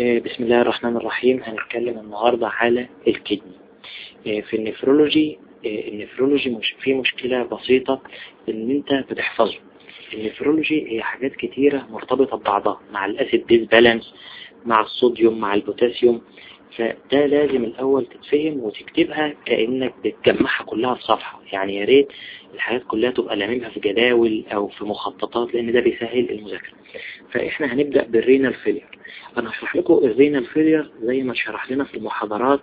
بسم الله الرحمن الرحيم. هنتكلم النهاردة على ال kidney. في ال nephrology ال nephrology مش في مشكلة بسيطة إن أنت بتحفظه. ال nephrology هي حاجات كتيرة مرتبطة ببعضها مع ال acid base balance مع الصوديوم مع البوتاسيوم. فده لازم الأول تتفهم وتكتبها كأنك بتجمعها كلها في صفحة. يعني يا ريت الحاجات كلها تبقى لاممها في جداول أو في مخططات لأن ده بيسهل المذاكرة. فإحنا هنبدأ بال renal failure. أنا هشرح لكم ال renal failure زي ما شرح لنا في المحاضرات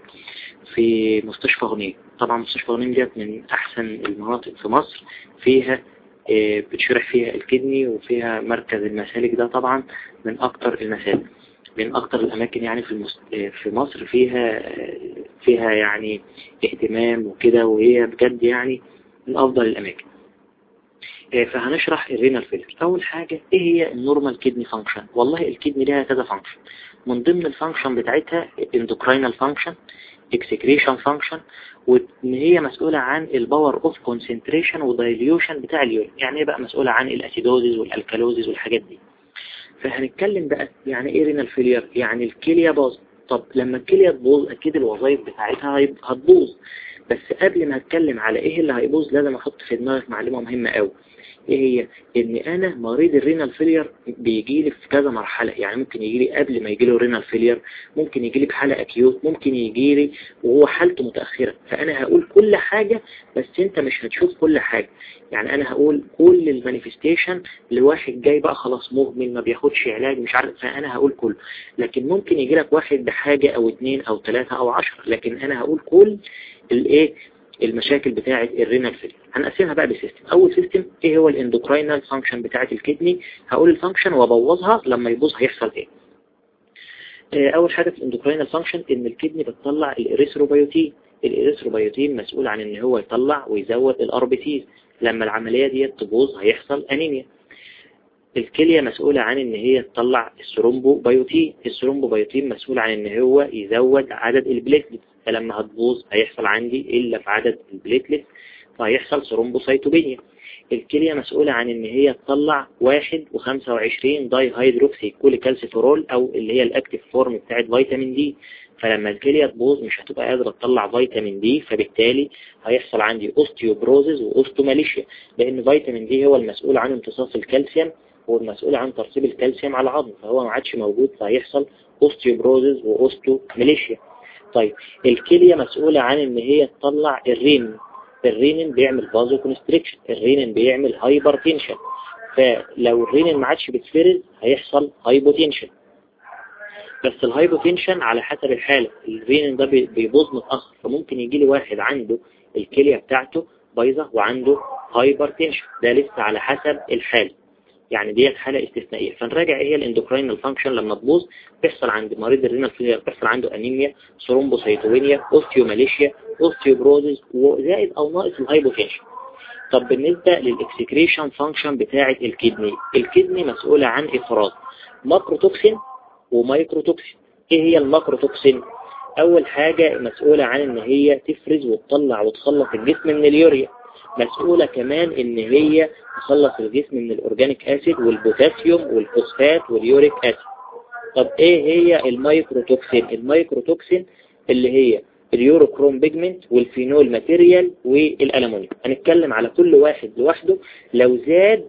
في مستشفى غنيم. طبعا مستشفى غنيم ديت من أحسن المناطق في مصر. فيها بتشرح فيها ال kidney وفيها مركز المسالك ده طبعا من أكتر المسالك. من أكتر الأماكن يعني في. في مصر فيها فيها يعني اهتمام وكده وهي بجد يعني من أفضل الأماكن. فهنشرح ال renal failure أول حاجة إيه هي ال normal kidney function؟ والله ال kidney لها كذا function. من ضمن ال function بتاعتها endocrinal function excretion function وإن هي مسؤولة عن ال power of concentration و dilution بتاع ال urine. يعني إيه بقى مسؤولة عن ال acidosis وال alkalosis والحاجات دي؟ فهنتكلم بقى يعني إيه renal failure؟ يعني الكلية باظ. طب لما الكلية تبوظ أكيد الوظائف بتاعتها هتبوظ. بس قبل ما اتكلم على إيه اللي هيبوظ لازم أحط في دماغك معلومة مهمة قوي. إيه هي إن أنا مريض ال renal failure بيجي لي في كذا مرحلة. يعني ممكن يجي لي قبل ما يجي له renal failure ممكن يجي لي بحالة acute ممكن يجي لي وهو حالته متأخرة. فأنا هقول كل حاجة بس أنت مش هتشوف كل حاجة. يعني أنا هقول كل ال manifestation لواحد جاي بقى خلاص مهمل ما بياخدش علاج مش عارف. فأنا هقول كله. لكن ممكن يجي لك واحد بحاجة أو اتنين أو تلاتة أو عشرة. لكن أنا هقول كل الايه المشاكل بتاعة ال renal failure هنقسمها بقى ب system. أول system إيه هو ال endocrinal function بتاعة ال kidney هقول ال function وأبوظها لما يبوظ هيحصل إيه. أول حاجة في ال endocrinal function إن ال kidney بتطلع ال erythropoietin. ال erythropoietin مسؤول عن إن هو يطلع ويزود ال RBCs لما العملية دي تبوظ هيحصل أنيميا. الكلية مسؤولة عن إن هي تطلع ال thrombopoietin ال thrombopoietin مسؤول عن إن هو يزود عدد فلما هتبوظ هيحصل عندي قلة في عدد ال platelet فهيحصل thrombocytopenia الكلية مسؤولة عن إن هي تطلع 1 و25 dihydroxycholecalciferol أو اللي هي ال active form بتاعت فيتامين D. فلما الكلية تبوظ مش هتبقى قادرة تطلع فيتامين D فبالتالي هيحصل عندي osteoporosis و osteomalacia لأن فيتامين D هو المسؤول عن امتصاص الكالسيوم هو المسؤول عن ترسيب الكالسيوم على العظم فهو ما عادش موجود فهيحصل osteoporosis و osteomalacia طيب الكلية مسؤولة عن إن هي تطلع ال renin ال renin بيعمل vasoconstriction ال renin بيعمل hypertension فلو الرينين ما عادش بتفرز هيحصل hypotension بس ال hypotension على حسب الحالة الرينين ده بيبوظ متأخر فممكن يجي لي واحد عنده الكلية بتاعته بايظة وعنده hypertension ده لسه على حسب الحالة. يعني ديت حالة استثنائية. فنراجع إيه هي ال endocrinal function لما تبوظ. بيحصل عند مريض ال renal failure بيحصل عنده انيميا thrombocytopenia osteomalacia osteoporosis وزائد أو ناقص ال hypotension طب بالنسبة لل excretion function بتاعة ال kidney ال kidney مسؤولة عن إفراز macrotoxin و microtoxin إيه هي ال macrotoxin؟ أول حاجة مسؤولة عن إن هي تفرز وتطلع وتخلص الجسم من اليوريا. مسؤولة كمان إن هي تخلص الجسم من ال organic acid والبوتاسيوم والفوسفات وال uric acid. طب إيه هي ال microtoxin ال microtoxin اللي هي ال urochrome pigment وال phenol material والالومنيوم هنتكلم على كل واحد لوحده. لو زاد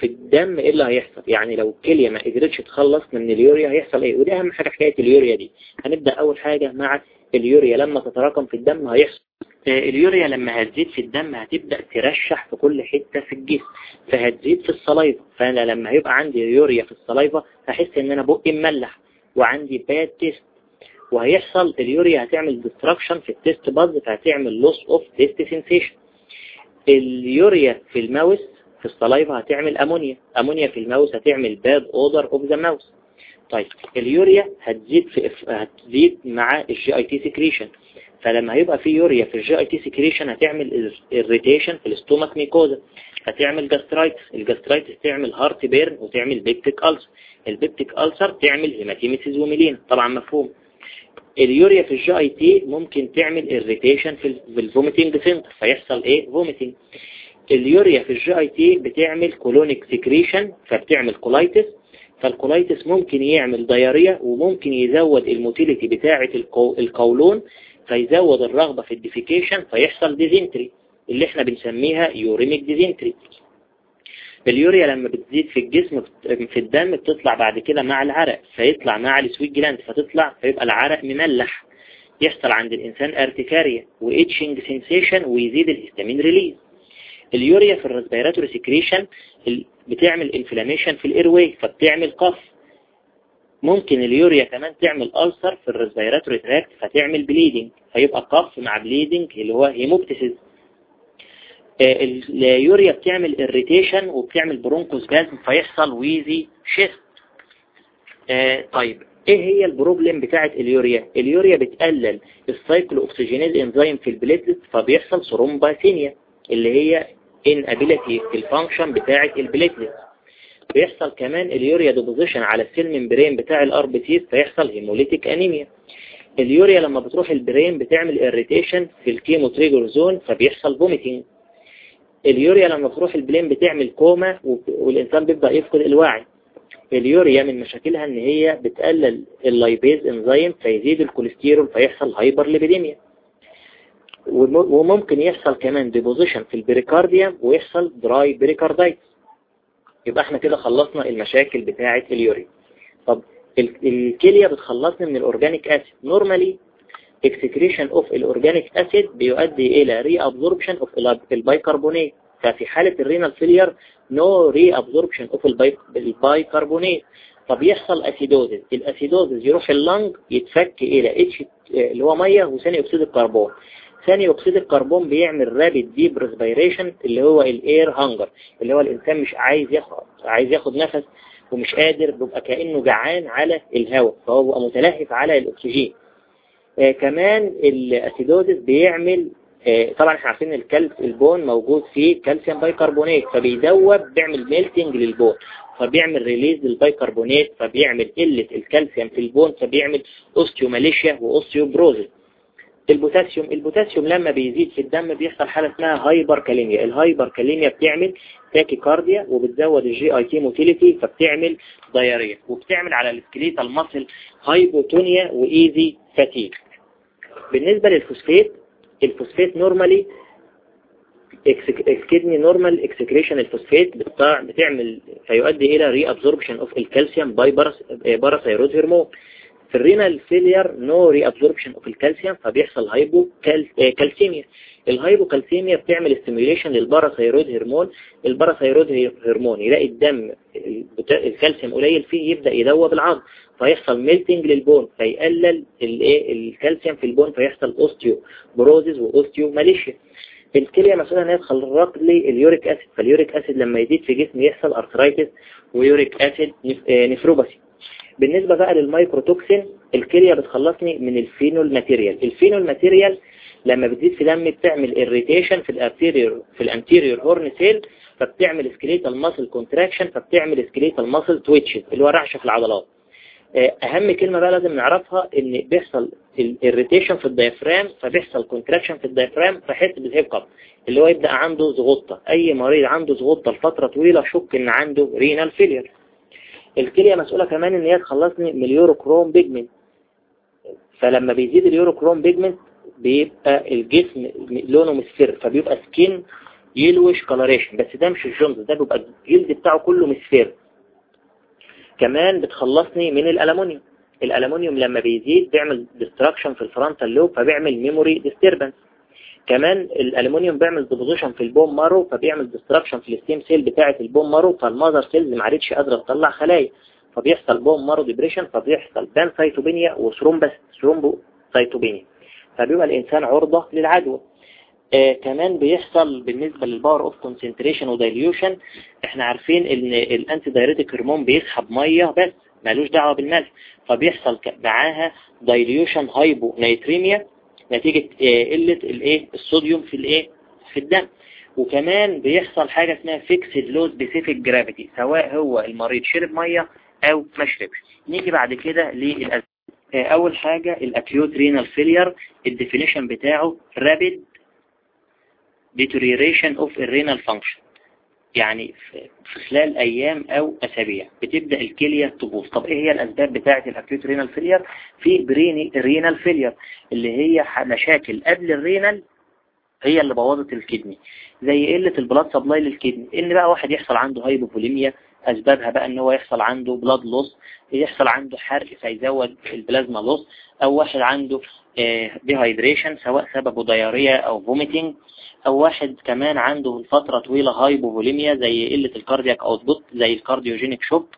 في الدم إيه اللي هيحصل؟ يعني لو الكلية ما قدرتش تخلص من اليوريا هيحصل إيه؟ ودي أهم حاجة حكاية اليوريا دي. هنبدأ أول حاجة مع اليوريا. لما تتراكم في الدم هيحصل اليوريا لما هتزيد في الدم هتبدأ ترشح في كل حتة في الجسم فهتزيد في ال saliva فأنا لما هيبقى عندي يوريا في ال saliva هحس إن أنا بقي مملح وعندي bad taste وهيحصل اليوريا هتعمل destruction في ال taste buds فهتعمل loss of taste sensation اليوريا في ال mouth في ال saliva هتعمل امونيا امونيا في ال mouth هتعمل bad odor of the mouth طيب اليوريا هتزيد في هتزيد مع ال GIT secretion فلما هيبقى في يوريا في ال GIT secretion هتعمل irritation في ال stomach mucosa هتعمل gastritis ال gastritis تعمل heartburn وتعمل peptic ulcer ال peptic ulcer تعمل hematemesis و melena طبعا مفهوم. اليوريا في ال GIT ممكن تعمل irritation في ال vomiting center فيحصل إيه؟ vomiting اليوريا في ال GIT بتعمل colonic secretion فبتعمل colitis فال colitis ممكن يعمل diarrhea وممكن يزود ال motility بتاعة القولون. فيزود الرغبة في ال defecation فيحصل dysentery اللي إحنا بنسميها uremic dysentery اليوريا لما بتزيد في الجسم في الدم بتطلع بعد كده مع العرق فيطلع مع ال sweat gland فتطلع فيبقى العرق مملح. يحصل عند الإنسان urticaria و itching sensation ويزيد ال histamine release اليوريا في ال respiratory secretion بتعمل inflammation في ال airway فبتعمل cough ممكن اليوريا كمان تعمل ulcer في ال respiratory tract فتعمل bleeding فيبقى cough مع bleeding اللي هو hemoptysis آه، اليوريا بتعمل irritation وبتعمل bronchospasm فيحصل wheezy chest آه، طيب إيه هي ال problem بتاعت اليوريا؟ اليوريا بتقلل ال cyclooxygenase enzyme في ال platelet فبيحصل thrombasthenia اللي هي inability في ال function بتاعت ال platelet بيحصل كمان اليوريا deposition على ال cell membrane بتاع ال RBC فيحصل hemolytic anemia اليوريا لما بتروح ال brain بتعمل irritation في ال chemo trigger zone فبيحصل vomiting اليوريا لما بتروح ال brain بتعمل كوما والإنسان بيبدأ يفقد الوعي. اليوريا من مشاكلها إن هي بتقلل ال lipase enzyme فيزيد الكوليسترول فيحصل hyperlipidemia وممكن يحصل كمان deposition في ال pericardium ويحصل dry pericarditis يبقى إحنا كده خلصنا المشاكل بتاعة اليوريا طب الكلية بتخلصنا من ال organic acid. normally excretion of ال organic acid بيؤدي إلى reabsorption of ال bicarbonate ففي حالة ال renal failure no reabsorption of ال bicarbonate طب يحصل acidosis ال acidosis يروح ال lung يتفك إلى H اللي هو مية وثاني أكسيد الكربون. ثاني أكسيد الكربون بيعمل rapid deep respiration اللي هو ال air hunger اللي هو الإنسان مش عايز ياخد عايز ياخد نفس ومش قادر بيبقى كأنه جعان على الهواء فهو بيبقى متلهف على الأكسجين. آه كمان ال acidosis بيعمل آه طبعا إحنا عارفين الكلف البون موجود فيه calcium bicarbonate فبيدوب بيعمل melting لل bone فبيعمل release لل bicarbonate فبيعمل قلة الكالسيوم في ال bone فبيعمل osteomalacia و osteoporosis البوتاسيوم البوتاسيوم لما بيزيد في الدم بيحصل حالة اسمها hyperkalemia ال hyperkalemia بتعمل tachycardia وبتزود ال GIT motility فبتعمل diarrhea وبتعمل على ال skeletal muscle hypotonia و easy fatigue بالنسبة للفوسفيت الفوسفيت نورمالي الكدني نورمال اكسكريشن الفوسفيت بتعمل فيؤدي إلى reabsorption of ال calcium by parathyroid hormone في ال renal failure no reabsorption of ال calcium فبيحصل hypocalcemia ال hypocalcemia بتعمل stimulation لل parathyroid hormone. ال parathyroid hormone يلاقي الدم الكالسيوم قليل فيه يبدأ يدوب العظم فيحصل melting لل bone فيقلل الايه الكالسيوم في ال bone فيحصل osteoporosis و osteomalacia. الكلية مسؤولة إن هي تخرج لي ال uric acid فال uric acid لما يزيد في جسمي يحصل arthritis و uric acid nephropathy بالنسبة بقى لل microtoxin الكلية بتخلصني من ال phenol material. ال phenol material لما بتزيد في دم بتعمل irritation في ال anterior في ال anterior horn cell فبتعمل skeletal muscle contraction فبتعمل skeletal muscle twitches اللي هو رعشه في العضلات. آه، أهم كلمة بقى لازم نعرفها إن بيحصل ال irritation في ال diaphragm فبيحصل contraction في ال diaphragm فحس بال hiccup اللي هو يبدأ عنده زغطة. أي مريض عنده زغطة لفترة طويلة شك إن عنده renal failure الكلية مسؤولة كمان إن هي تخلصني من ال urochrome pigment. فلما بيزيد ال urochrome pigment بيبقى الجسم لونه مصفر فبيبقى skin yellowish coloration بس ده مش ال jaundice ده بيبقى الجلد بتاعه كله مصفر كمان بتخلصني من الألمونيوم. الألمونيوم لما بيزيد بيعمل destruction في ال frontal lobe فبيعمل memory disturbance كمان الالومنيوم بيعمل deposition في ال bone marrow فبيعمل destruction في ال stem cell بتاعة ال bone marrow فال mother cells ما عادتش قادرة تطلع خلايا فبيحصل bone marrow depression فبيحصل pancytopenia و thrombus thrombocytopenia فبيبقى الإنسان عرضة للعدوى. آه كمان بيحصل بالنسبة لل power of concentration و dilution إحنا عارفين إن ال antidiuretic hormone بيسحب مية بس مالوش دعوة بالملح. فبيحصل معاها dilution hyponatremia نتيجة آه، قلة الإيه؟ الصوديوم في الإيه؟ في الدم. وكمان بيحصل حاجة اسمها fixed low specific gravity سواء هو المريض شرب مية أو ما شربش. نيجي بعد كده للأزمة آه، أول حاجة ال acute renal failure ال definition بتاعه rapid deterioration of ال renal function. يعني في خلال أيام أو أسابيع بتبدأ الكلية تبوظ. طب إيه هي الأسباب بتاعة ال acute renal failure في pre-renal failure اللي هي مشاكل قبل ال renal هي اللي بوظت ال kidney. زي قلة ال blood supply لل kidney. إن بقى واحد يحصل عنده hypovolemia أسبابها بقى إن هو يحصل عنده blood loss يحصل عنده حرق فيزود ال plasma loss أو واحد عنده dehydration آه، سواء سببه diarrhea أو vomiting أو واحد كمان عنده فترة طويلة hypovolemia زي قلة ال cardiac output زي ال cardiogenic shock.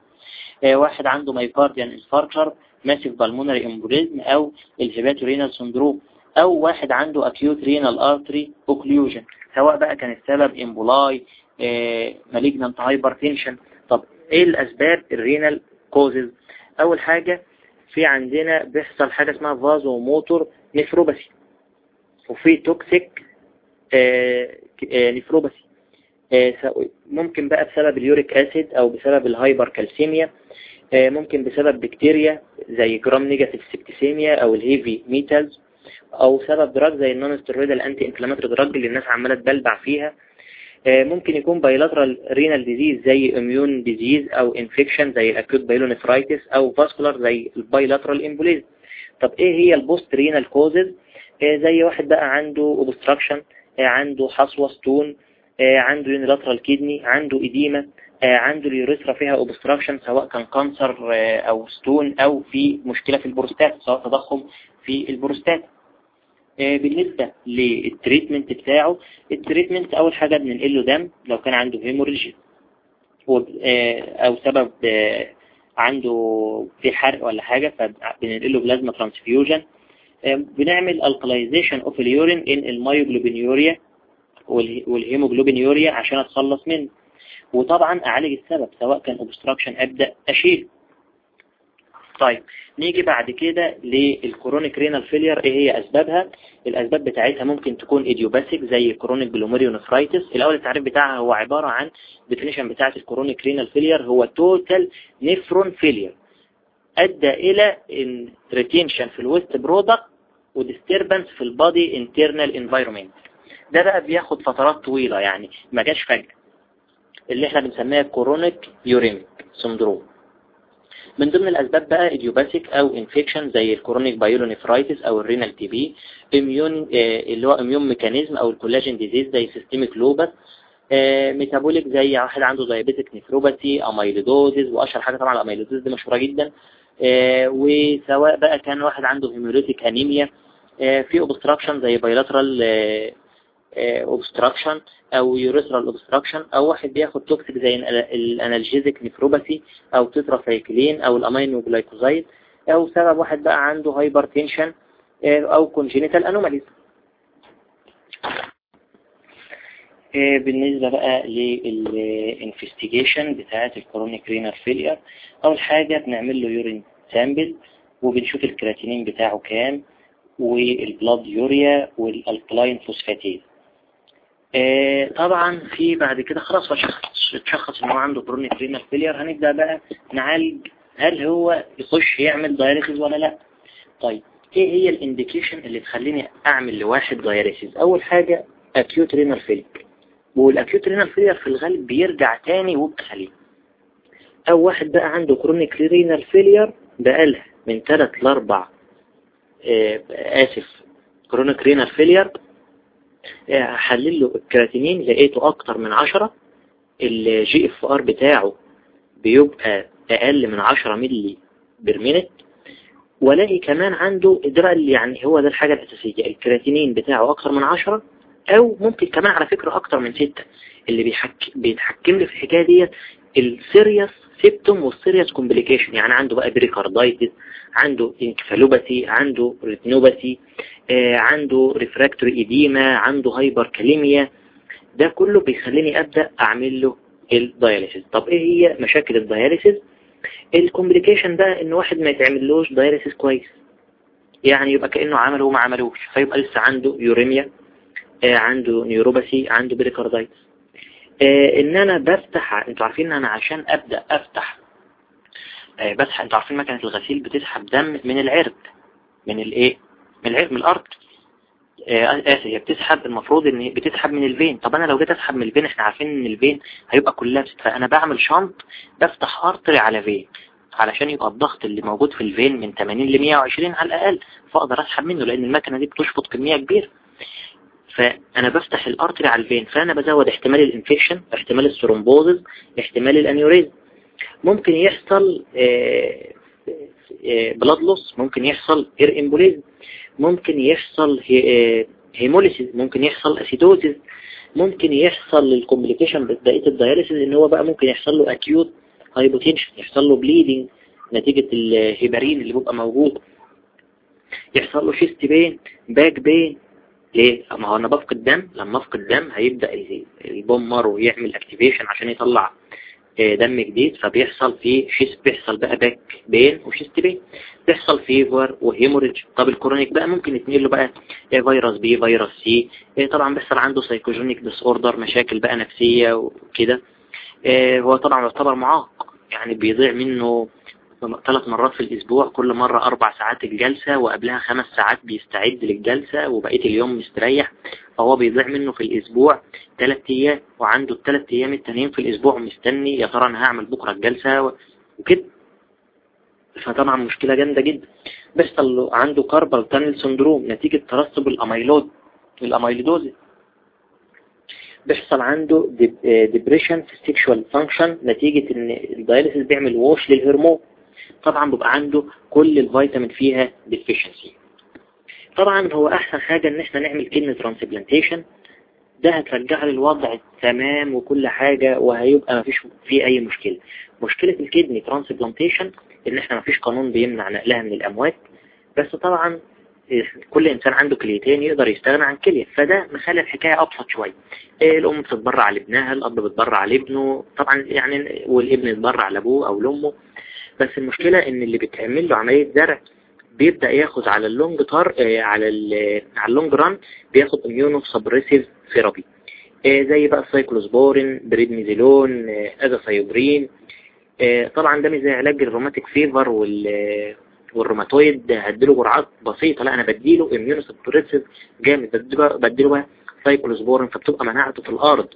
آه، واحد عنده myocardial infarction massive pulmonary embolism أو ال hepatorenal syndrome أو واحد عنده acute renal artery occlusion. سواء بقى كان السبب emboli hypertension. طب إيه الاسباب ال renal causes؟ اول حاجة في عندنا بيحصل حاجة اسمها vasomotor nephropathy وفي toxic nephropathy ممكن بقى بسبب ال uric acid أو بسبب ال hypercalcemia آه، ممكن بسبب بكتيريا زي gram negative septicemia أو ال heavy metals أو سبب drug زي ال non-steroidal anti-inflammatory drug اللي الناس عمالة تبلبع فيها. آه، ممكن يكون bilateral renal disease زي immune disease أو infection زي ال acute pyelonephritis أو vascular زي ال bilateral embolism طب إيه هي ال post-renal causes زي واحد بقى عنده obstruction آه، عنده حصوة stone آه، عنده unilateral kidney عنده edema عنده ال urethra فيها obstruction سواء كان cancer أو stone أو في مشكلة في البروستات سواء تضخم في البروستات. آه، بالنسبة لل treatment بتاعه ال treatment أول حاجة بننقل له دم لو كان عنده hemorrhage آه، أو سبب آه، عنده في حرق ولا حاجة فبننقل له plasma transfusion بنعمل alkalinization of ال urine in ال myoglobinuria وال hemoglobinuria عشان أتخلص منه. وطبعا أعالج السبب سواء كان obstruction أبدأ أشيل. طيب نيجي بعد كده لل chronic renal failure إيه هي أسبابها؟ الأسباب بتاعتها ممكن تكون idiopathic زي ال chronic glomerulonephritis الأول التعريف بتاعها هو عبارة عن definition بتاعت ال chronic renal failure هو total nephron failure أدى إلى retention في ال waste product و disturbance في ال body internal environment ده بقى بياخد فترات طويلة يعني ما جاش فجأة. اللي إحنا بنسميها chronic uremic syndrome من ضمن الأسباب بقى idiopathic أو infection زي ال chronic pyelonephritis أو ال renal TB immune اللي هو immune mechanism أو ال collagen disease زي systemic lupus metabolic زي واحد عنده diabetic nephropathy amyloidosis وأشهر حاجة طبعا ال amyloidosis دي مشهورة جدا آه، وسواء بقى كان واحد عنده hemolytic anemia آه، في obstruction زي bilateral obstruction أو urethral obstruction أو واحد بياخد toxic زي ال analgesic nephropathy أو تترافايكلين أو ال aminoglycoside أو سبب واحد بقى عنده hypertension آه، أو congenital anomalies آه، بالنسبة بقى لل investigation بتاعة ال chronic renal failure أول حاجة بنعمل له urine sample وبنشوف الكراتينين بتاعه كام وال blood urea وال alkaline phosphatase آه، طبعا في بعد كده خلاص اتشخص إن هو عنده chronic renal failure. هنبدأ بقى نعالج هل هو يخش يعمل dialysis ولا لأ. طيب إيه هي ال indication اللي تخليني أعمل لواحد dialysis أول حاجة acute renal failure وال acute renal failure في الغالب بيرجع تاني وبخليه أو واحد بقى عنده chronic renal failure بقالها من 3 ل 4 آسف chronic renal failure حلل له الكراتينين لقيته أكتر من عشرة ال GFR بتاعه بيبقى أقل من عشرة ملي per minute ولاقي كمان عنده ادراء يعني هو ده الحاجة الأساسية الكراتينين بتاعه أكتر من عشرة أو ممكن كمان على فكرة أكتر من ستة اللي. بيتحكم لي في الحكاية ديت ال serious symptom وال serious complication يعني عنده بقى pericarditis عنده encephalopathy عنده retinopathy آه عنده refractory edema عنده hyperkalemia ده كله بيخليني أبدأ أعمل له ال dialysis طب إيه هي مشاكل ال dialysis ال complication ده إن واحد ما يتعملوش dialysis كويس. يعني يبقى كأنه عمله وما عملوش. فيبقى لسه عنده uremia آه عنده neuropathy عنده pericarditis إن أنا بفتح أنتوا عارفين إن أنا عشان أبدأ أفتح آه بسحب أنتوا عارفين مكنة الغسيل بتسحب دم من العرق من الإيه؟ من العرق من الأرض. آه، آسف هي بتسحب المفروض إن بتسحب من ال vein. طب أنا لو جيت أسحب من ال vein إحنا عارفين إن ال vein هيبقى كلها فأنا بعمل shunt بفتح artery على vein؟ علشان يبقى الضغط اللي موجود في ال vein من 80 ل 120 على الأقل فأقدر أسحب منه لأن المكنة دي بتشفط كمية كبيرة. فأنا بفتح ال artery على ال vein فأنا بزود احتمال ال infection احتمال ال thrombosis احتمال ال aneurysm. ممكن يحصل blood loss ممكن يحصل air embolism ممكن يحصل hemolysis ممكن يحصل acidosis ممكن يحصل لل complication بقية ال dialysis إن هو بقى ممكن يحصل له acute hypotension يحصل له bleeding نتيجة الهيبارين اللي بيبقى موجود. يحصل له chest pain back pain ليه؟ ما هو أنا بفقد دم لما افقد دم هيبدأ ال bone marrow ويعمل activation عشان يطلع آه، دم جديد فبيحصل فيه chest بيحصل بقى back pain و chest pain بيحصل fever و hemorrhage طب ال chronic بقى ممكن يتنقل له بقى فيروس B فيروس C آه، طبعا بيحصل عنده psychogenic disorder مشاكل بقى نفسية وكده. آه، هو طبعا يعتبر معاق يعني بيضيع منه ثلاث مرات في الأسبوع كل مرة أربع ساعات الجلسة وقبلها خمس ساعات بيستعد للجلسة وبقية اليوم مستريح فهو بيضيع منه في الأسبوع ثلاث أيام وعنده الثلاث أيام التانيين في الأسبوع مستني يا ترى أنا هعمل بكرة الجلسة؟ وكده. فطبعا مشكلة جامدة جدا. بس عنده كاربال تانل سندروم نتيجة ترسب الأميلود الأميلودوزي بيحصل عنده depression في ال sexual function نتيجة إن ال dialysis بيعمل wash للهرمون. طبعا بيبقى عنده كل الفيتامين فيها deficiency طبعا هو أحسن حاجة إن إحنا نعمل kidney transplantation ده هترجع للوضع تمام وكل حاجة وهيبقى مفيش فيه أي مشكلة. مشكلة ال kidney transplantation إن إحنا مفيش قانون بيمنع نقلها من الأموات. بس طبعا كل إنسان عنده كليتين يقدر يستغنى عن كلية. فده مخلي الحكاية أبسط شوية. إيه، الأم بتتبرع لابنها الأب بتبرع لابنه طبعا يعني والابن يتبرع لأبوه أو لأمه. بس المشكلة إن اللي بتعمل له عملية زرع بيبدأ ياخد على ال long ter آه، على على ال long run بياخد immunosuppressive therapy. زي بقى ال cyclosporine prednisolone azathioprine آه، طبعا ده مش زي علاج ال rheumatic fever وال والروماتويد هديله جرعات بسيطة. لا أنا بديله immunosuppressive جامد بديله بقى سايكلوسبورين فبتبقى مناعته في الأرض.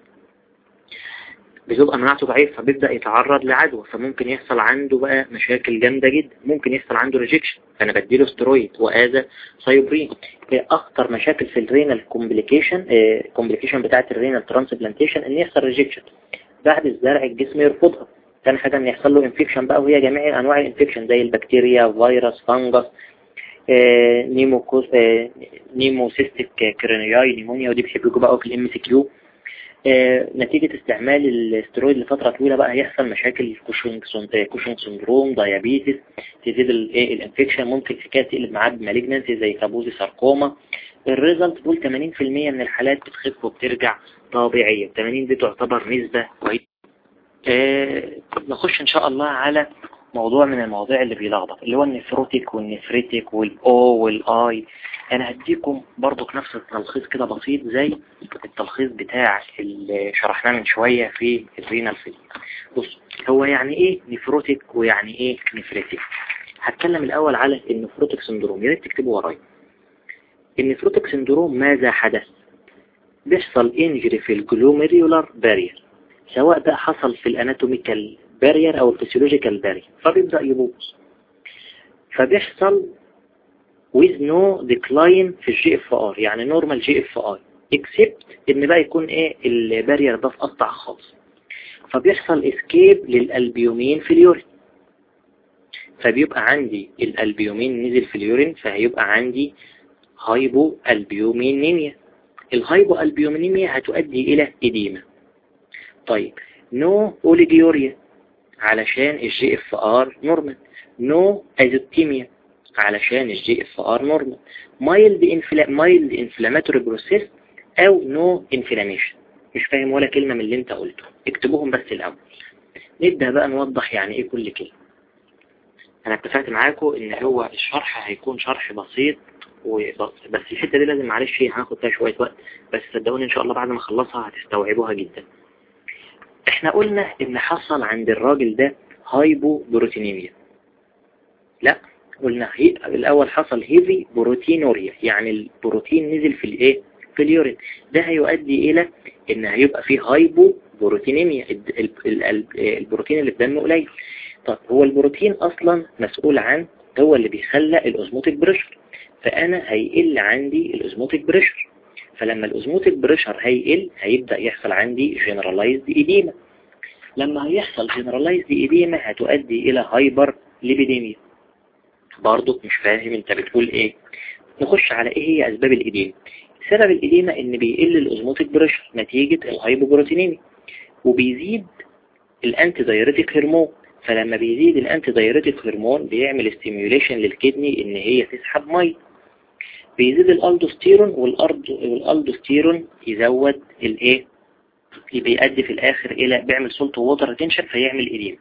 بتبقى مناعته ضعيفة فبيبدأ يتعرض لعدوى فممكن يحصل عنده بقى مشاكل جامدة جدا ممكن يحصل عنده rejection فأنا بديله steroid و azathioprine أخطر مشاكل في ال renal complication complication بتاعت ال renal transplantation إن يحصل rejection بعد الزرع الجسم يرفضها. ثاني حاجة إن يحصل له infection بقى وهي جميع أنواع ال infection زي البكتيريا فيروس fungus pneumococcus pneumocystis carinii pneumonia ودي بيحبوا بقى في ال MCQ نتيجة استعمال الاسترويد لفترة طويلة بقى هيحصل مشاكل Cushing Cushing syndrome diabetes تزيد ال infection ممكن حكاية تقلب معاه ب malignancy زي Kaposi sarcoma. ال result دول 80% من الحالات بتخف وبترجع طبيعية. 80 دي تعتبر نسبة كويسة. آه، نخش إن شاء الله على موضوع من المواضيع اللي بيلخبط اللي هو النفروتيك والنفريتيك والأو والآي. أنا هديكم برضو نفس التلخيص كده بسيط زي التلخيص بتاع اللي شرحناه من شوية في ال renal fail بص هو يعني إيه nephrotic ويعني إيه nephritic هتكلم الأول على ال nephrotic syndrome يا ريت تكتبوا ورايا. ال nephrotic syndrome ماذا حدث؟ بيحصل injury في ال glomerular barrier سواء بقى حصل في ال anatomical barrier أو ال physiological barrier فبيبدأ يبوظ. فبيحصل with no decline في ال GFR يعني normal GFR except إن بقى يكون إيه ال barrier ده اتقطع خالص. فبيحصل escape لل albumin في ال urine فبيبقى عندي الالبيومين نزل في ال urine فهيبقى عندي hypoalbuminemia ال hypoalbuminemia هتؤدي إلى edema طيب no oliguria علشان ال GFR normal no azotemia علشان ال GFR normal mild infla mild inflammatory process أو no inflammation مش فاهم ولا كلمة من اللي انت قلته. اكتبوهم بس الأول. نبدأ بقى نوضح يعني إيه كل كلمة. أنا اتفقت معاكم إن هو الشرح هيكون شرح بسيط بس الحتة دي لازم معلش فيها هاخد فيها شوية وقت. بس صدقوني إن شاء الله بعد ما أخلصها هتستوعبوها جدا. إحنا قلنا إن حصل عند الراجل ده hypoproteinemia لا. قلنا الأول حصل heavy proteinuria يعني البروتين نزل في الإيه؟ في ال urine. ده هيؤدي إلى إن هيبقى فيه hypoproteinemia البروتين اللي في الدم قليل. طب هو البروتين أصلا مسؤول عن هو اللي بيخلق ال osmotic pressure. فأنا هيقل عندي ال osmotic pressure. فلما ال osmotic pressure هيقل هيبدأ يحصل عندي generalized edema لما هيحصل generalized edema هتؤدي إلى hyperlipidemia برضو مش فاهم انت بتقول إيه. نخش على إيه هي أسباب ال edema سبب ال edema إن بيقل ال osmotic pressure نتيجة ال hypoproteinemia وبيزيد ال antidiuretic hormone. فلما بيزيد ال antidiuretic hormone بيعمل stimulation لل kidney إن هي تسحب مية. بيزيد ال aldosterone وال aldosterone يزود الايه بيؤدي في الآخر إلى بيعمل salt water retention فيعمل edema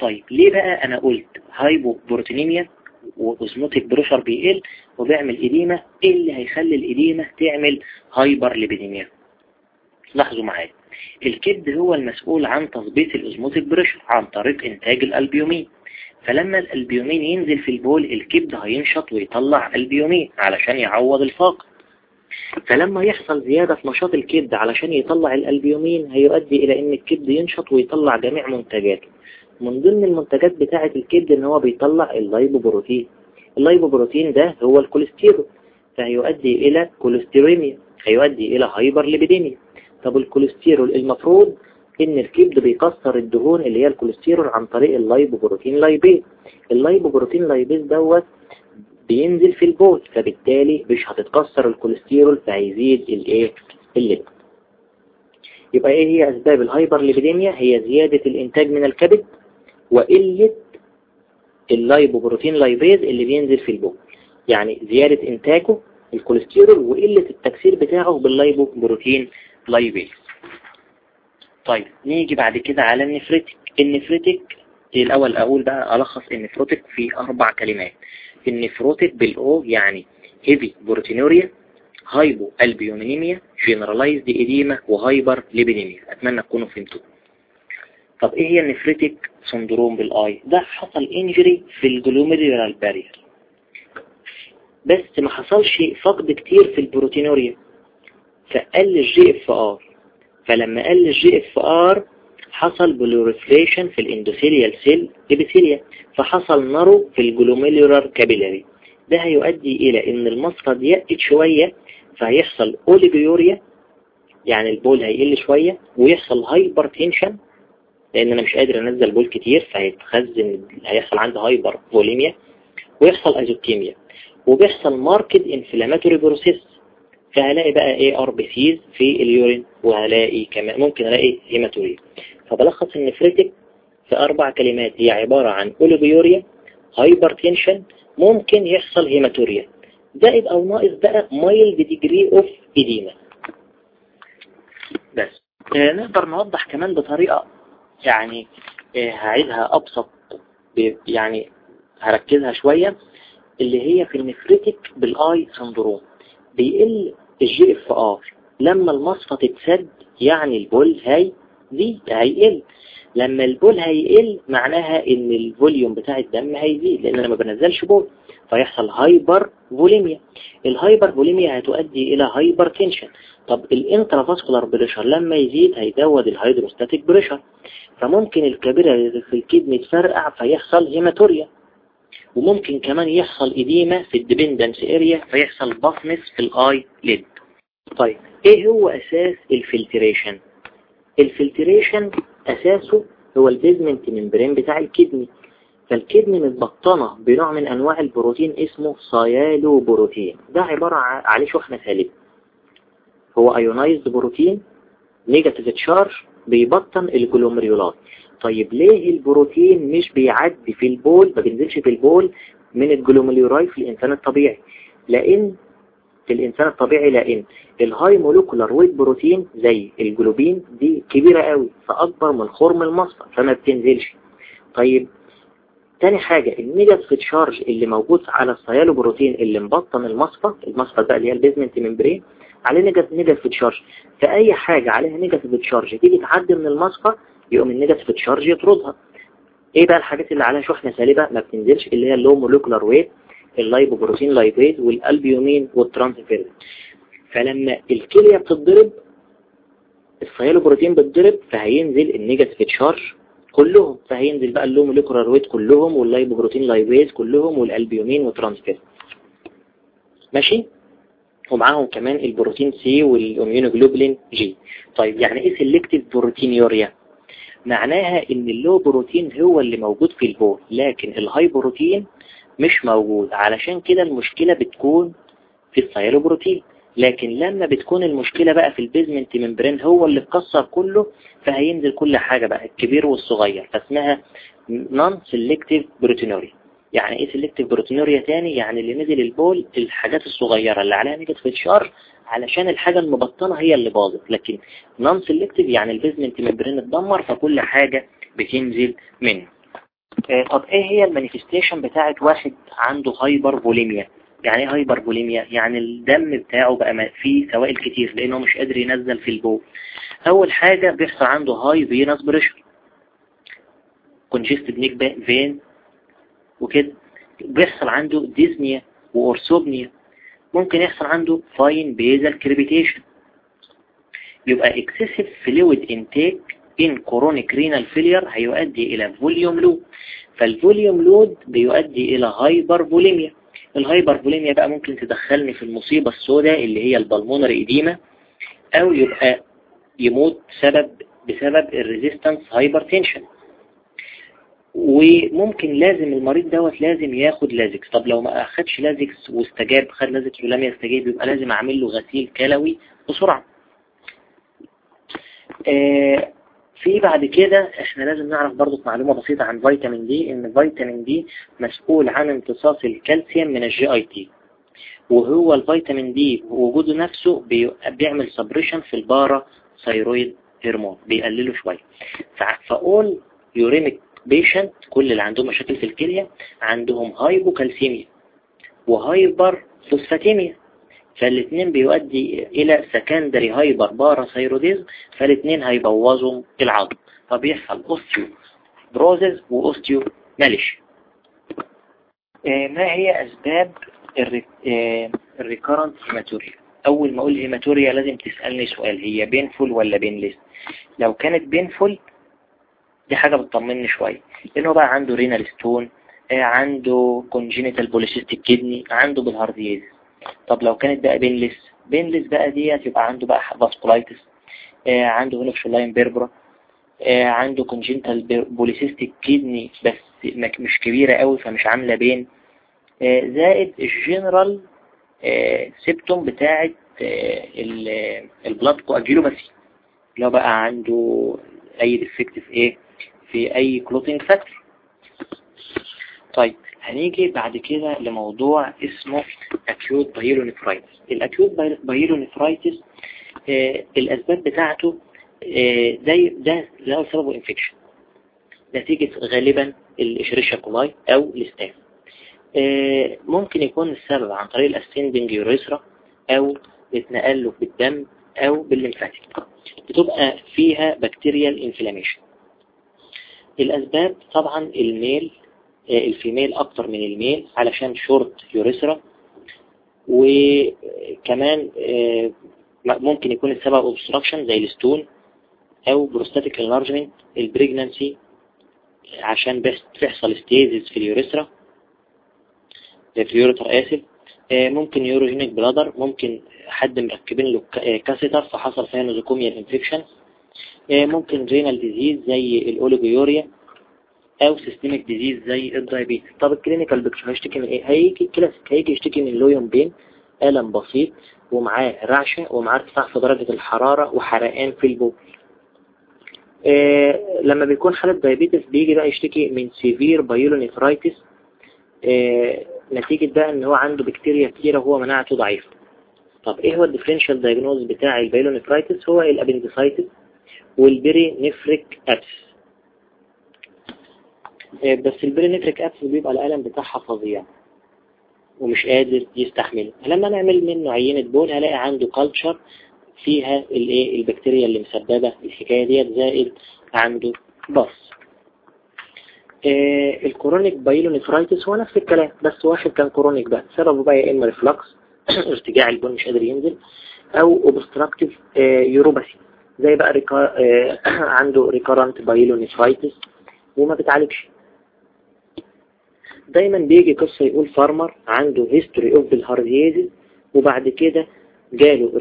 طيب ليه بقى أنا قلت hypoproteinemia و osmotic pressure بيقل وبيعمل edema إيه اللي هيخلي ال edema تعمل hyperlipidemia لاحظوا معايا الكبد هو المسؤول عن تظبيط ال osmotic pressure عن طريق إنتاج الألبيومين. فلما الألبيومين ينزل في البول الكبد هينشط ويطلع ألبيومين علشان يعوض الفاقد فلما يحصل زيادة في نشاط الكبد علشان يطلع الألبيومين هيؤدي إلى أن الكبد ينشط ويطلع جميع منتجاته. من ضمن المنتجات بتاعة الكبد إن هو بيطلع ال lipoprotein. ال lipoprotein ده هو الكوليسترول فهيؤدي إلى cholesteremia هيؤدي إلى hyperlipidemia طب الكوليسترول المفروض إن الكبد بيكسر الدهون اللي هي الكوليسترول عن طريق ال lipoprotein lipase. ال lipoprotein lipase دوت بينزل في البول فبالتالي مش هتتكسر الكوليسترول فهيزيد الإيه؟ ال lipid. يبقى إيه هي أسباب ال hyperlipidemia هي زيادة الإنتاج من الكبد وقلة ال lipoprotein lipase اللي بينزل في البول يعني زيادة إنتاجه الكوليسترول وقلة التكسير بتاعه بال lipoprotein lipase طيب نيجي بعد كده على ال nephritic ال nephritic الأول أقول بقى ألخص ال nephrotic في أربع كلمات. ال nephrotic بال O يعني heavy proteinuria hypoalbuminemia generalized edema و hyperlipidemia أتمنى تكونوا فهمتوا. طب إيه هي ال nephritic syndrome بال I ده حصل injury في ال glomerular barrier بس ما حصلش فقد كتير في ال proteinuria. فقل ال GFR فلما قل ال GFR حصل proliferation في ال endothelial cell epithelia. فحصل narrow في ال glomerular capillary ده هيؤدي إلى إن المصفى ضيقت شوية فهيحصل oliguria يعني البول هيقل شوية ويحصل hypertension لأن أنا مش قادر أنزل بول كتير فهيتخزن هيحصل عندي hypervolemia ويحصل azotemia وبيحصل marked inflammatory process. فهلاقي بقى إيه RBCs في ال urine وهلاقي كمان ممكن ألاقي hematuria فبلخص ال nephritic في أربع كلمات هي عبارة عن oliguria hypertension ممكن يحصل hematuria. زائد أو ناقص بقى mild degree of edema. بس. آه نقدر نوضح كمان بطريقة يعني آه هعيدها أبسط يعني هركزها شوية اللي هي في ال nephritic بال I syndrome. بيقل ال GFR لما المصفى تتسد يعني البول هاي دي هيقل. لما البول هيقل معناها إن ال volume بتاع الدم هيزيد لأن أنا ما بنزلش بول. فيحصل hypervolemia ال hypervolemia هتؤدي إلى hypertension طب ال intravascular pressure لما يزيد هيزود ال hydrostatic pressure. فممكن ال capillary في ال kidney تفرقع فيحصل hematuria. وممكن كمان يحصل edema في ال dependent area فيحصل puffiness في ال eyelid. طيب إيه هو أساس ال filtration؟ ال filtration أساسه هو ال basement membrane بتاع ال kidney فال kidney متبطنة بنوع من أنواع البروتين اسمه sialoprotein ده عبارة عليه شحنة سالبة هو ionized protein negative charge بيبطن ال glomeruli. طيب ليه البروتين مش بيعدي في البول ما بينزلش في البول من ال glomeruli في الإنسان الطبيعي؟ لأن في الإنسان الطبيعي لأن ال high molecular weight protein زي الجلوبين دي كبيرة قوي فأكبر من خرم المصفى فما بتنزلش. طيب تاني حاجة ال negative charge اللي موجود على ال sialoprotein اللي مبطن المصفى المصفى بقى اللي هي ال basement membrane عليه negative charge. فأي حاجة عليها negative charge تيجي تعدي من المصفى يقوم ال negative charge يطردها. إيه بقى الحاجات اللي عليها؟ شحنة سالبة ما بتنزلش اللي هي ال low molecular weight ال lipoprotein lipase وال albumin وال transferrin فلما الكلية بتتضرب ال sialoprotein بتضرب فهينزل ال negative charge كلهم فهينزل بقى ال low molecular weight كلهم وال lipoprotein lipase كلهم وال albumin وال transferrin ماشي؟ ومعاهم كمان ال protein C وال immunoglobulin G طيب يعني إيه selective proteinuria معناها إن ال low protein هو اللي موجود في البول لكن ال high protein مش موجود. علشان كده المشكلة بتكون في ال sialoprotein. لكن لما بتكون المشكلة بقى في ال basement membrane هو اللي اتكسر كله فهينزل كل حاجة بقى الكبير والصغير. فاسمها non-selective proteinuria يعني إيه selective proteinuria تاني؟ يعني اللي نزل البول الحاجات الصغيرة اللي عليها negative charge علشان الحاجة المبطنة هي اللي باظت. لكن non-selective يعني ال basement membrane اتدمر فكل حاجة بتنزل منه. آه، طب إيه هي ال manifestation بتاعت واحد عنده hypervolemia يعني إيه hypervolemia يعني الدم بتاعه بقى فيه سوائل كتير لأنه مش قادر ينزل في البول. أول حاجة بيحصل عنده high venous pressure congested neck vein وكده. بيحصل عنده dyspnea و orthopnea ممكن يحصل عنده fine basal crepitation يبقى excessive fluid intake in chronic renal failure هيؤدي إلى volume load فال volume load بيؤدي إلى hypervolemia ال hypervolemia بقى ممكن تدخلني في المصيبة السوداء اللي هي ال pulmonary edema أو يبقى يموت سبب بسبب ال resistance hypertension. وممكن لازم المريض دوت لازم ياخد Lasix. طب لو ما أخدش Lasix واستجاب خد Lasix ولم يستجاب يبقى لازم أعمل له غسيل كلوي بسرعة. آه في بعد كده إحنا لازم نعرف برضو معلومة بسيطة عن فيتامين دي إن فيتامين دي مسؤول عن امتصاص الكالسيوم من ال GIT وهو الفيتامين دي وجوده نفسه بيعمل suppression في ال parathyroid hormone بيقلله شوية. فاقول uremic patient كل اللي عندهم مشاكل في الكلية عندهم hypocalcemia و hyperphosphatemia فالاثنين بيؤدي إلى secondary hyperparathyroidism فالاثنين هيبوظوا العظم. فبيحصل osteoporosis و osteomalacia آه، ما هي أسباب ال recurrent hematuria أول ما أقول hematuria لازم تسألني سؤال هي painful ولا painless لو كانت painful دي حاجة بتطمني شوية. لأنه بقى عنده renal stone آه، عنده congenital polycystic kidney عنده bilharziasis طب لو كانت بقى painless painless بقى ديت يبقى عنده بقى vasculitis آه عنده Henoch-Schönlein purpura آه عنده congenital polycystic kidney بس مش كبيرة قوي فمش عاملة pain آه زائد ال general symptom بتاعة ال blood coagulopathy لو بقى عنده أي defect في إيه في أي clotting factor طيب هنيجي بعد كده لموضوع اسمه acute pyelonephritis. ال acute pyelonephritis آه الأسباب بتاعته آه ده ده له سببه infection نتيجة غالبا ال Escherichia coli أو ال staph آه ممكن يكون السبب عن طريق ال ascending urethra أو اتنقل له بالدم أو بال lymphatic. بتبقى فيها bacterial inflammation الأسباب طبعا ال male ال female أكتر من ال male علشان short urethra. وكمان آه، ممكن يكون السبب obstruction زي ال stone أو prostatic enlargement ال pregnancy عشان بيحصل stasis في ال urethra في ال ureter آسف. آه، ممكن neurogenic bladder ممكن حد مركبين له catheter فحصل فيها nosocomial infection ممكن renal disease زي ال oliguria أو systemic disease زي ال diabetes طب ال clinical picture هيشتكي من إيه؟ هيجي كلاسيك هيجي يشتكي من loin pain ألم بسيط ومعاه رعشة ومعاه ارتفاع في درجة الحرارة وحرقان في البول آه لما بيكون حالة diabetes بيجي بقى يشتكي من severe pyelonephritis آه نتيجة بقى إن هو عنده بكتيريا كتيرة وهو مناعته ضعيفة. طب إيه هو ال differential diagnosis بتاع ال pyelonephritis هو ال appendicitis وال perinephric abscess بس ال perinephric abscess بيبقى الألم بتاعها فظيع ومش قادر يستحمله. لما نعمل منه عينة بول هلاقي عنده culture فيها الإيه؟ البكتيريا اللي مسببة الحكاية ديت زائد عنده بص. آه ال chronic pyelonephritis هو نفس الكلام بس واحد كان chronic بقى. سببه بقى يا إما reflux ارتجاع البول مش قادر ينزل أو obstructive آه uropathy زي بقى recu... آه عنده recurrent pyelonephritis وما بتعالجش. دايما بيجي قصة يقول farmer عنده history of bilharziasis وبعد كده جاله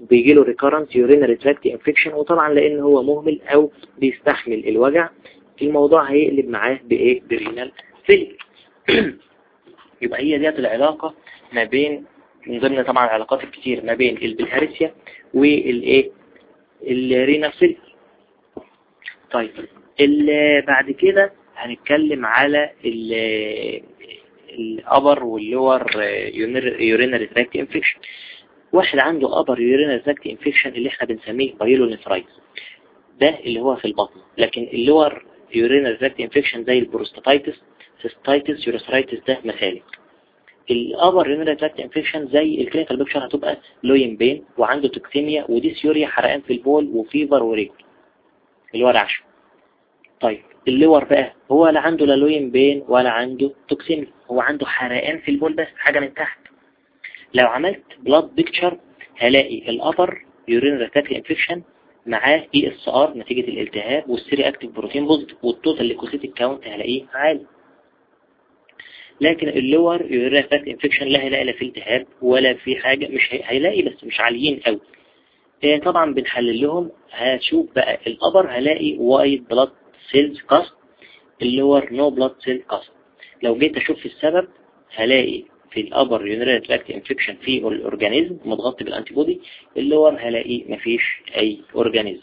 بيجي له recurrent urinary tract infection وطبعا لأن هو مهمل أو بيستحمل الوجع. الموضوع هيقلب معاه بإيه؟ ب renal failure يبقى هي ديت العلاقة ما بين من ضمن طبعا العلاقات الكتير ما بين البلهارسيا والإيه؟ ال renal failure طيب بعد كده هنتكلم على ال upper وال lower urinary tract infection واحد عنده upper urinary tract infection اللي إحنا بنسميه pyelonephritis ده اللي هو في البطن. لكن ال lower urinary tract infection زي ال prostatitis cystitis urethritis ده مسالك ال upper urinary tract infection زي ال clinical picture هتبقى loin pain وعنده toxemia و dysuria حرقان في البول و fever و rigor اللي هو العشم طيب ال lower بقى هو لا عنده لا loin pain ولا عنده toxemia هو عنده حرقان في البول بس حاجة من تحت. لو عملت blood picture هلاقي ال upper urine tract infection معاه ESR نتيجة الالتهاب وال C-reactive protein positive وال total leukocytic count هلاقيه عالي. لكن ال lower urine tract infection لا هيلاقي لا في التهاب ولا في حاجة مش هيلاقي بس مش عاليين قوي. طبعا بنحلل لهم هشوف بقى ال upper هلاقي white blood cells cast ال lower no blood cell cast لو جيت أشوف السبب هلاقي في ال upper urinary tract infection في ال organism متغطي بال antibody ال lower هلاقي مفيش أي organism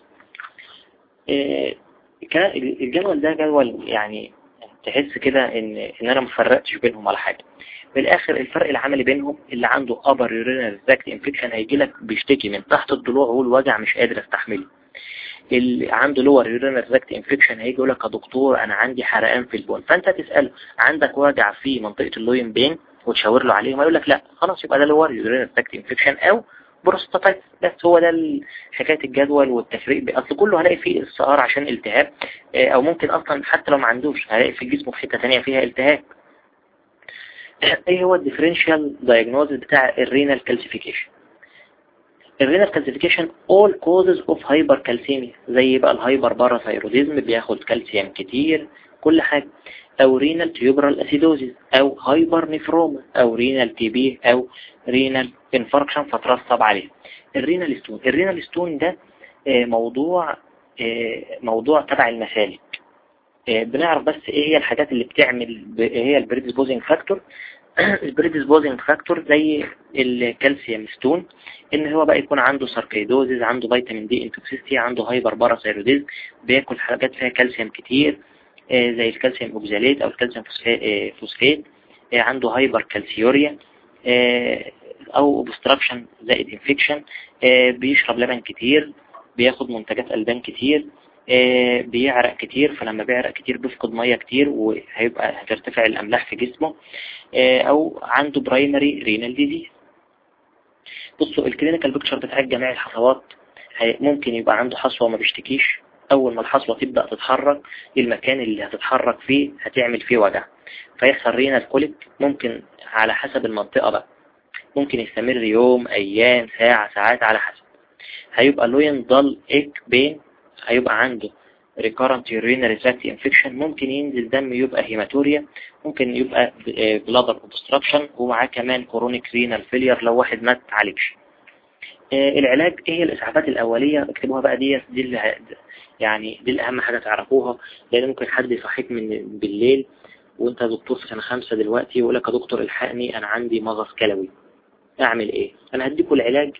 الجدول ده جدول يعني تحس كده ان إن أنا مفرقتش بينهم على حاجة. في الآخر الفرق العملي بينهم اللي عنده upper urinal tract infection هيجي لك بيشتكي من تحت الضلوع والوجع مش قادر استحمله اللي عنده lower urinal tract infection هيجي يقول لك يا دكتور أنا عندي حرقان في البول. فأنت تسأله عندك وجع في منطقة ال loin pain وتشاور له عليه؟ ويقول لك لا. خلاص يبقى ده lower urinal tract infection أو prostatitis بس هو ده حكاية الجدول والتفريق أصل كله هلاقي فيه ال ESR عشان التهاب أو ممكن أصلا حتى لو ما عندوش هلاقي في جسمه في حتة تانية فيها التهاب. إيه هو ال differential diagnosis بتاع ال renal calcification ال renal calcification all causes of hypercalcemia زي بقى ال hyperparathyroidism بياخد كالسيوم كتير كل حاجة. أو renal tubular acidosis أو hypernephroma أو renal TB أو renal infarction فترصب عليه ال renal stone ال renal stone ده موضوع موضوع تبع المسالك. بنعرف بس إيه هي الحاجات اللي بتعمل هي ال predisposing factor. ال predisposing factor زي ال calcium stone إن هو بقى يكون عنده sarcoidosis عنده vitamin D intoxicity عنده hyperparathyroidism بياكل حاجات فيها كالسيوم كتير زي ال calcium oxalate أو ال calcium phosphate عنده hypercalciuria أو obstruction زائد infection بيشرب لبن كتير بياخد منتجات ألبان كتير. بيعرق كتير فلما بيعرق كتير بيفقد مية كتير وهيبقى هترتفع الأملاح في جسمه أو عنده primary renal disease بصوا ال clinical picture بتاع جميع الحصوات ممكن يبقى عنده حصوة وما بيشتكيش. أول ما الحصوة تبدأ تتحرك المكان اللي هتتحرك فيه هتعمل فيه وجع. فيحصل رينال كوليك ممكن على حسب المنطقة بقى. ممكن يستمر يوم أيام ساعة ساعات على حسب. هيبقى لوين ضل إيك بين هيبقى عنده recurrent urinary tract infection ممكن ينزل دم يبقى هيماتوريا ممكن يبقى bladder obstruction ومعاه كمان chronic renal failure لو واحد ما تعالجش العلاج إيه الإسعافات الأولية؟ اكتبوها بقى دي دي اللي يعني دي الاهم حاجة تعرفوها لأن ممكن حد يصحيك من بالليل وأنت دكتور في سنة خمسة دلوقتي ويقول لك يا دكتور الحقني أنا عندي مغص كلوي. أعمل إيه؟ أنا هديكوا العلاج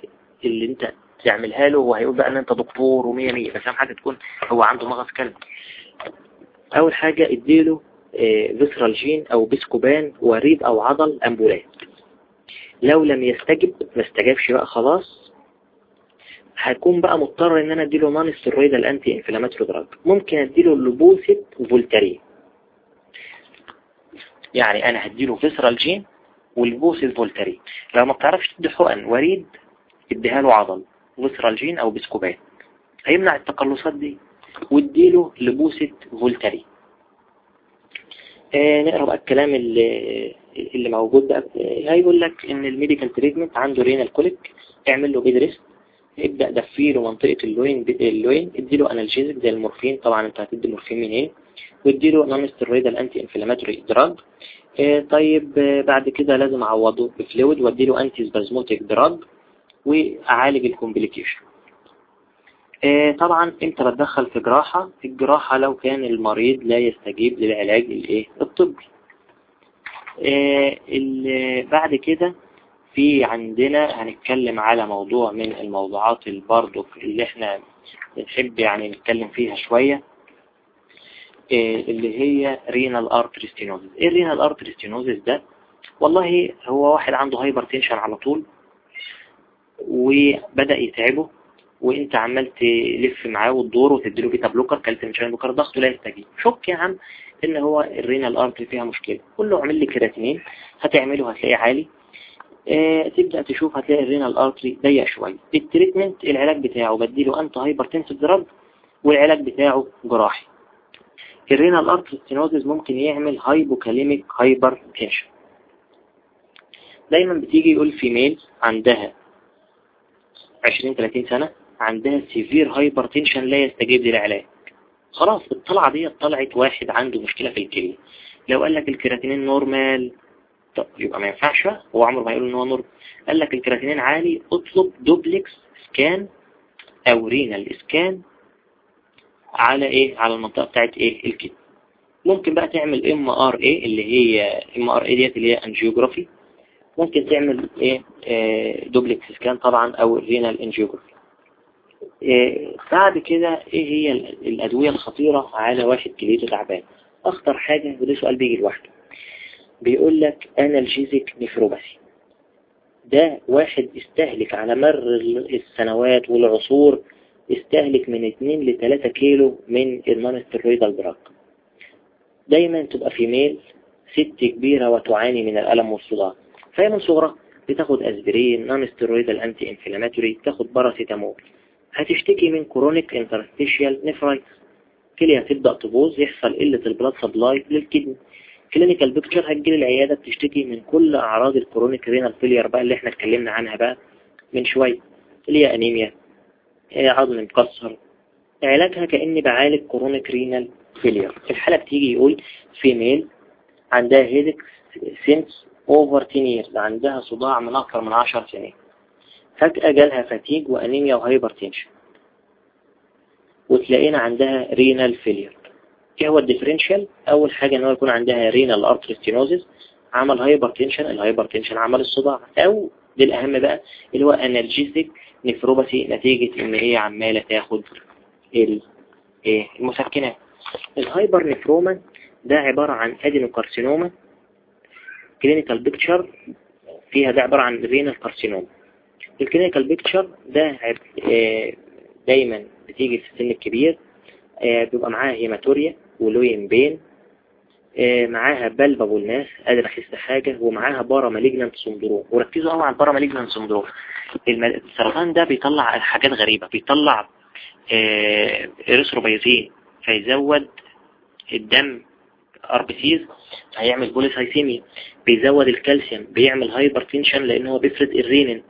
اللي أنت تعملها له وهيقول بقى إن أنت دكتور ومية مية بس أهم حاجة تكون هو عنده مغص كلوي أول حاجة اديله Visceralgine أو Buscopan وريد أو عضل امبولات لو لم يستجب ما استجابش بقى خلاص. هكون بقى مضطر إن أنا أديله non-steroidal anti-inflammatory drug ممكن أديله لبوسة Voltaren يعني أنا هديله Visceralgine ولبوسة Voltaren لو ما بتعرفش تدي حقن وريد اديها له عضل. Visceralgine أو Buscopan هيمنع التقلصات دي واديله لبوسة Voltaren آه نقرأ بقى الكلام اللي, اللي موجود بقى. هيقول لك إن ال medical treatment عنده renal colic اعمل له bed rest ابدأ دفيله منطقة ال loin ال loin اديله analgesic زي المورفين طبعا أنت هتدي مورفين منين؟ واديله non-steroidal anti-inflammatory drug طيب آه بعد كده لازم أعوضه ب fluid وأديله antispasmodic drug وأعالج ال complication آه طبعا أنت بتدخل في جراحة الجراحة لو كان المريض لا يستجيب للعلاج الإيه؟ الطبي. بعد كده في عندنا هنتكلم على موضوع من الموضوعات البرضو اللي إحنا بنحب يعني نتكلم فيها شوية. اللي هي renal artery stenosis إيه ال renal artery stenosis ده؟ والله هو واحد عنده hypertension على طول. وبدأ يتعبه وانت عمال تلف معاه وتدور وتديله beta blocker calcium channel blocker ضغطه لا يستجيب شك يا عم إن هو ال renal artery فيها مشكلة. قول له اعمل لي كرياتينين هتعمله هتلاقيه عالي. آه تبدأ تشوف هتلاقي ال renal artery ضيق شوية. ال treatment العلاج بتاعه بديله antihypertensive drug والعلاج بتاعه جراحي. ال renal artery stenosis ممكن يعمل hypokalemic hypertension دايما بتيجي يقول female عندها 20 30 سنة عندها severe hypertension لا يستجيب للعلاج. خلاص الطلعة دي طلعت واحد عنده مشكلة في الكلية لو قال لك الكرياتينين normal طب يبقى ما ينفعش هو عمره ما يقول إن هو normal قال لك الكرياتينين عالي اطلب duplex scan أو renal scan على إيه؟ على المنطقة بتاعت إيه؟ الكلى ممكن بقى تعمل MRA اللي هي MRA ديت اللي هي angiography ممكن تعمل إيه؟ آه duplex scan طبعا أو renal angiography إيه بعد كده إيه هي الأدوية الخطيرة على واحد كليته تعبان؟ أخطر حاجة وده سؤال بيجي لوحده. بيقول لك analgesic nephropathy ده واحد استهلك على مر السنوات والعصور استهلك من 2 ل 3 كيلو من ال non-steroidal drug. دايما تبقى female ست كبيرة وتعاني من الألم والصداع. فهي من صغرها بتاخد أسبرين non-steroidal anti-inflammatory تاخد باراسيتامول. هتشتكي من chronic interstitial nephritis كلية تبدأ تبوظ يحصل قلة ال blood supply لل kidney. clinical picture هتجيلي العيادة بتشتكي من كل أعراض ال chronic renal failure بقى اللي إحنا اتكلمنا عنها بقى من شوية. اللي هي أنيميا عظم مكسر. علاجها كأني بعالج chronic renal failure. الحالة بتيجي يقول female عندها headache since over 10 years عندها صداع من أكثر من 10 سنين. فجأة جالها fatigue وأنيميا و hypertension وتلاقينا عندها renal failure إيه هو ال differential أول حاجة إن هو يكون عندها renal artery stenosis عمل hypertension ال hypertension عمل الصداع. أو دي الاهم بقى اللي هو analgesic nephropathy نتيجة إن هي عمالة تاخد إيه المسكنات. ال hypernephroma ده عبارة عن adenocarcinoma clinical picture فيها ده عبارة عن renal carcinoma ال clinical picture ده دايما بتيجي في السن الكبير بيبقى معاها hematuria و loin pain معاها palpable mass قادر احس حاجة ومعاها paramalignant syndrome وركزوا قوي على ال paramalignant syndrome السرطان ده بيطلع حاجات غريبة. بيطلع اريثروبيزين فيزود الدم RBCs هيعمل polycythemia بيزود الكالسيوم بيعمل hypertension لأن هو بيفرد الرينين.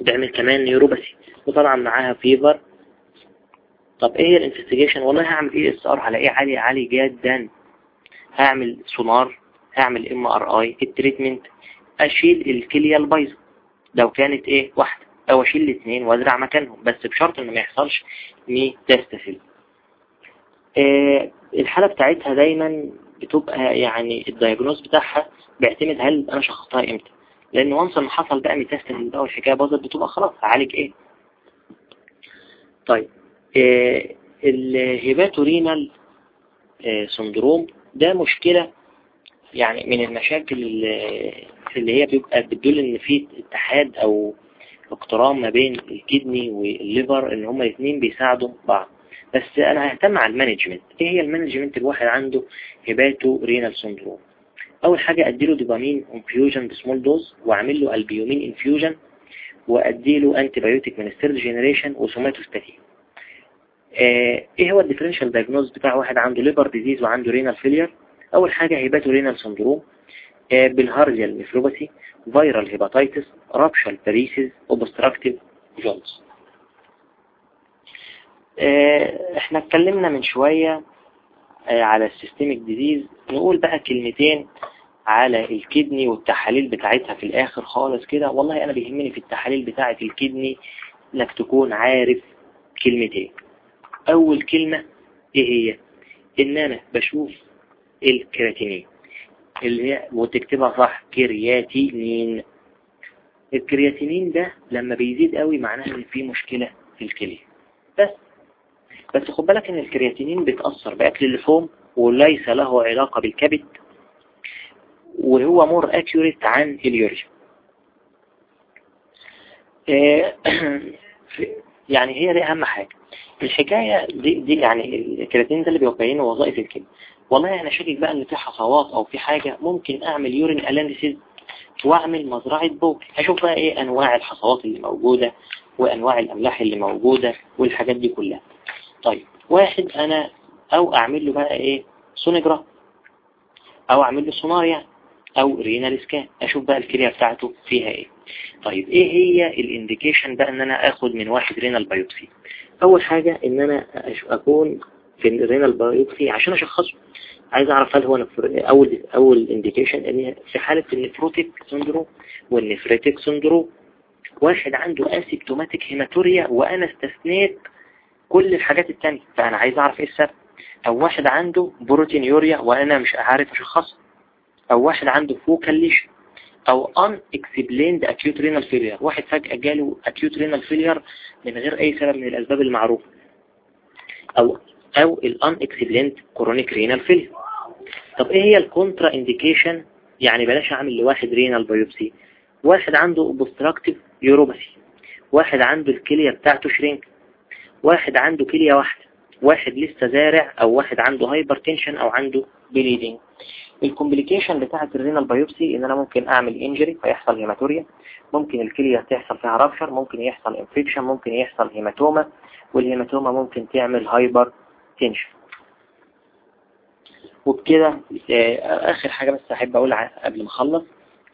بيعمل كمان neuropathy وطبعا معاها fever. طب إيه ال investigation؟ والله هعمل ESR على إيه؟ عالي عالي جدا. هعمل سونار هعمل MRI ال treatment أشيل الكليه البايظه لو كانت إيه؟ واحدة. أو أشيل الاثنين وأزرع مكانهم. بس بشرط ان ما يحصلش metastasis. آه الحالة بتاعتها دايما بتبقى يعني ال diagnosis بتاعها بيعتمد هل أنا شخصتها إمتى. لأن once ما حصل بقى metastasis بقى والحكايه باظت بتبقى خلاص هعالج إيه. طيب آه ال hepatorenal آه syndrome ده مشكلة يعني من المشاكل اللي هي بيبقى بتدل إن في اتحاد أو اقتران ما بين ال kidney وال liver إن هما الاثنين بيساعدوا بعض. بس أنا ههتم على ال management. إيه هي ال management الواحد عنده hepatorenal syndrome أول حاجة أديله dopamine infusion ب small dose وأعمل له albumin infusion واديله antibiotic من ال third generation و somatostatin إيه هو ال differential diagnosis بتاع واحد عنده liver disease وعنده renal failure أول حاجة hepatorenal syndrome bilharzial nephropathy viral hepatitis رابشال باريسيس obstructive jaundice إحنا اتكلمنا من شوية آه، على ال systemic disease نقول بقى كلمتين على ال kidney والتحاليل بتاعتها في الآخر خالص كده. والله أنا بيهمني في التحاليل بتاعة ال kidney إنك تكون عارف كلمتين. أول كلمة إيه هي؟ إن أنا بشوف الكرياتينين اللي هي وتكتبها صح كرياتينين. الكرياتينين ده لما بيزيد قوي معناه إن في مشكلة في الكلية. بس بس خد بالك إن الكرياتينين بيتأثر بأكل اللحوم وليس له علاقة بالكبد وهو more accurate عن اليوريا آه، يعني هي دي أهم حاجة. الحكاية دي, دي يعني الكرياتين ده اللي بيبين وظائف الكلى والله أنا شاكك بقى إن في حصوات أو في حاجة ممكن أعمل urine analysis وأعمل مزرعة بول. أشوف بقى إيه أنواع الحصوات اللي موجودة وأنواع الأملاح اللي موجودة والحاجات دي كلها. طيب واحد أنا أو أعمل له بقى إيه؟ sonogram أو أعمل له سونار يعني أو renal scan. أشوف بقى الكلية بتاعته فيها إيه. طيب إيه هي ال indication بقى إن أنا آخد من واحد renal biopsy؟ أول حاجة إن أنا أكون في ال renal biopsy عشان أشخصه. عايز أعرف هل هو أول أول indication إن في حالة ال nephrotic syndrome وال nephritic syndrome. واحد عنده asymptomatic hematuria وأنا استثنيت كل الحاجات التانية. فأنا عايز أعرف إيه السبب. أو واحد عنده proteinuria وأنا مش عارف أشخصه. أو واحد عنده focal lesion أو unexplained acute renal failure. واحد فجأة جاله acute renal failure من غير أي سبب من الأسباب المعروفة. أو أو ال unexplained chronic renal failure. طب إيه هي ال contraindication يعني بلاش أعمل لواحد renal biopsy واحد عنده obstructive uropathy واحد عنده الكلية بتاعته shrink واحد عنده كلية واحدة واحد لسه زارع أو واحد عنده hypertension أو عنده bleeding ال complication بتاعة ال renal biopsy إن أنا ممكن أعمل injury فيحصل hematuria ممكن الكلية تحصل فيها rupture ممكن يحصل infection ممكن يحصل hematoma وال hematoma ممكن تعمل hypertension وبكده آه، آخر حاجة بس أحب أقول قبل ما أخلص.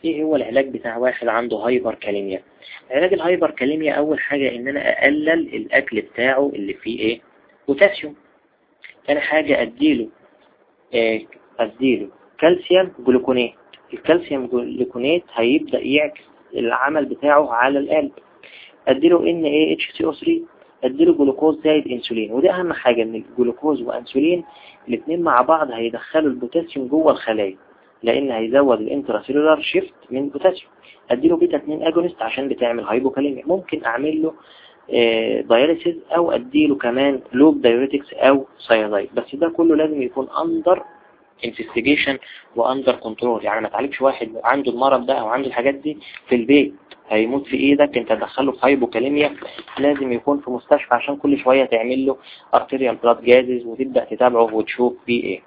إيه هو العلاج بتاع واحد عنده hyperkalemia علاج ال hyperkalemia أول حاجة إن أنا أقلل الأكل بتاعه اللي فيه إيه؟ بوتاسيوم تاني حاجة أديله آه، أديله calcium gluconate ال calcium gluconate هيبدأ يعكس العمل بتاعه على القلب. أديله ان اي اتش سي أو 3 أديله جلوكوز زائد إنسولين. ودي أهم حاجة إن الجلوكوز وإنسولين الاثنين مع بعض هيدخلوا البوتاسيوم جوه الخلايا. لأن هيزود ال intracellular shift من البوتاسيوم أديله بيتا 2 agonist عشان بتعمل hypokalemia ممكن أعمل له dialysis آه، أو أديله كمان loop diuretics أو thiazide بس ده كله لازم يكون under investigation و under control يعني ما تعالجش واحد عنده المرض ده أو عنده الحاجات دي في البيت. هيموت في إيدك أنت تدخله في hypokalemia لازم يكون في مستشفى عشان كل شوية تعمل له arterial blood gases وتبدأ تتابعه وتشوف فيه إيه.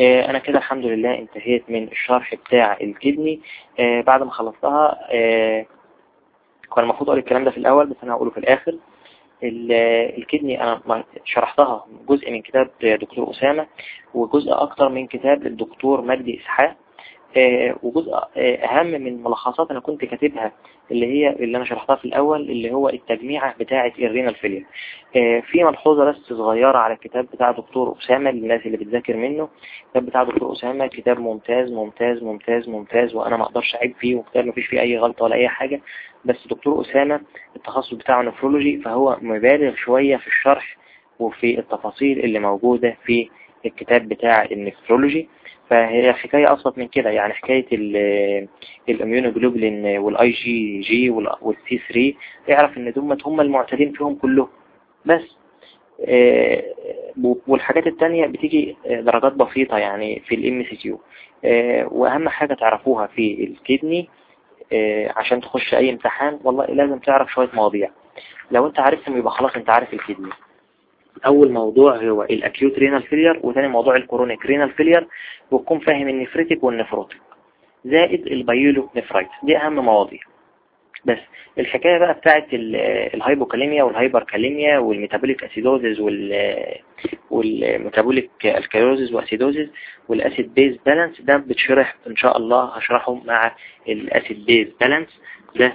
أنا كده الحمد لله انتهيت من الشرح بتاع ال kidney. آه بعد ما خلصتها آه كان المفروض أقول الكلام ده في الأول بس أنا هقوله في الآخر. ال kidney أنا شرحتها جزء من كتاب دكتور أسامة وجزء أكتر من كتاب الدكتور مجدي إسحاق. آه، وجزء آه، أهم من ملخصات أنا كنت كاتبها اللي هي اللي أنا شرحتها في الأول اللي هو التجميعة بتاعة ال renal failure آه، في ملحوظة بس صغيرة على الكتاب بتاع دكتور أسامة للناس اللي بتذاكر منه. الكتاب بتاع دكتور أسامة كتاب ممتاز ممتاز ممتاز ممتاز وأنا ما أقدرش أعيب فيه وكتاب ما فيش فيه أي غلطة ولا أي حاجة. بس دكتور أسامة التخصص بتاعه nephrology فهو مبالغ شوية في الشرح وفي التفاصيل اللي موجودة في الكتاب بتاع ال nephrology. فهي حكاية أبسط من كده. يعني حكاية ال immunoglobulin وال IgG وال C 3 اعرف إن دول هم المعتدين فيهم كلهم. بس آه، والحاجات التانية بتيجي درجات بسيطة يعني في ال MCQ وأهم حاجة تعرفوها في ال kidney آه، عشان تخش أي امتحان والله لازم تعرف شوية مواضيع. لو أنت عارفهم يبقى خلاص أنت عارف ال kidney. أول موضوع هو ال acute renal failure وثاني موضوع ال chronic renal failure وتكون فاهم ال nephritic وال nephrotic زائد ال pyelonephritis دي أهم مواضيع. بس الحكاية بقى بتاعت الهايبوكاليميا والهايبركاليميا والميتابوليك اسيدوزز والميتابوليك الكالوزز واسيدوزز والاسيد بيز بالانس ده بتشرح إن شاء الله هشرحه مع ال acid base balance ده